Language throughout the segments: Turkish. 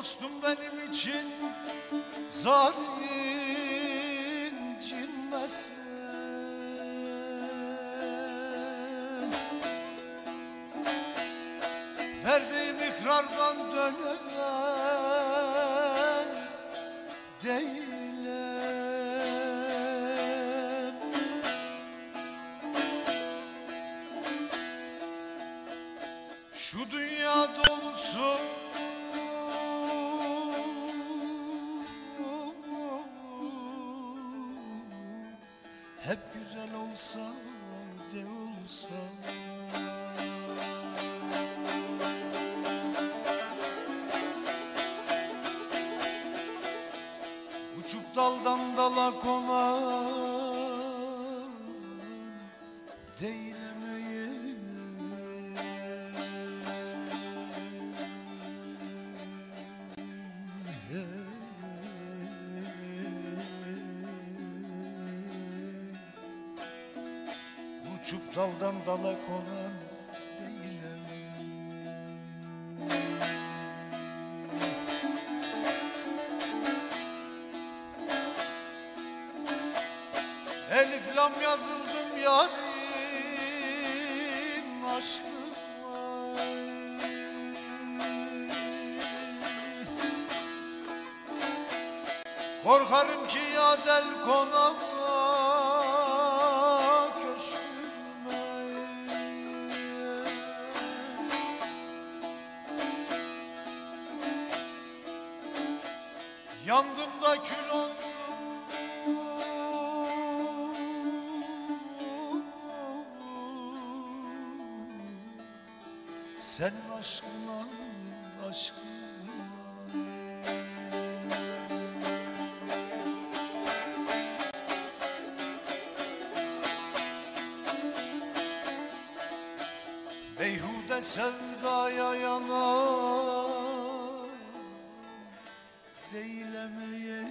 Dostum benim için zar incinmesin Verdiğim ikrardan dönen değilim. Şu dünya dolusu olsa de olsa. Uçup daldan dala konan Değilemeyim Uçup daldan dala konan değilim. Elif lam yazıldım yarim aşkına Korkarım ki ya del konama Yandım da kül oldum. Senin aşkına aşkına Beyhude sevdaya yanar Değilemeye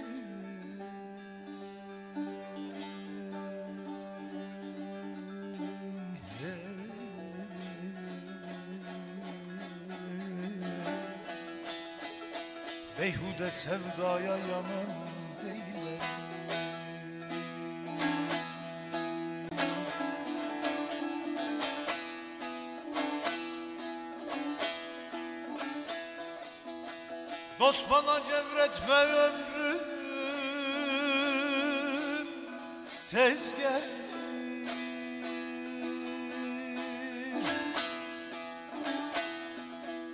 Beyhude sevdaya yanan değilim Dost bana cevretme ömrüm tez gelir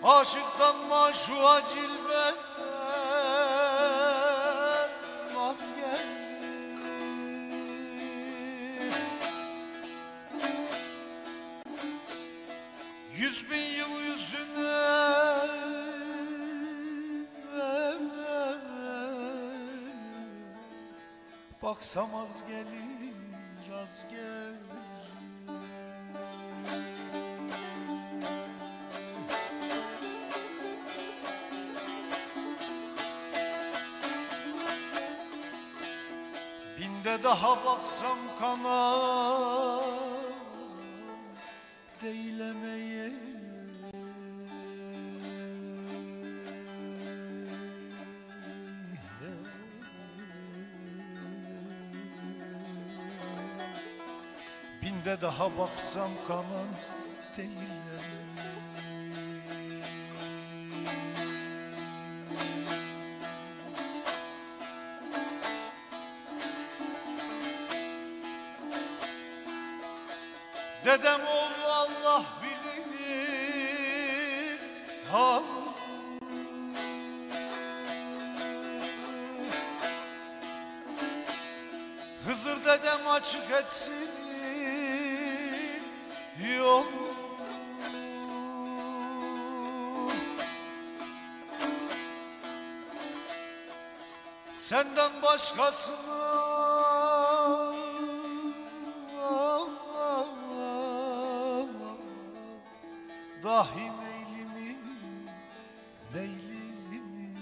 Aşıktan maşuğa cilve vazgelir Yüz bin yıl Baksam az gelir az gelir. Binde daha baksam kana Değilemeye Binde daha baksam kanan değilim Dedem oğlu Allah bilir. Hal. Hızır dedem açık etsin Senden başkasına. Dahi meylimi Leylimi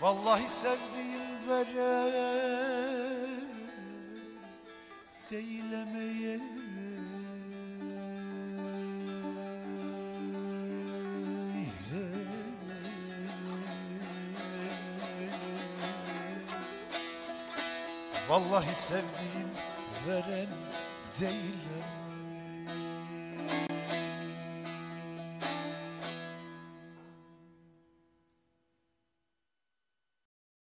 Vallahi sevdiğim veren değilemeye Vallahi sevdiğim veren değilim